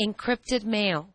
encrypted mail.